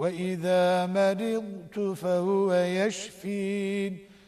وإذا مرضت فهو يشفين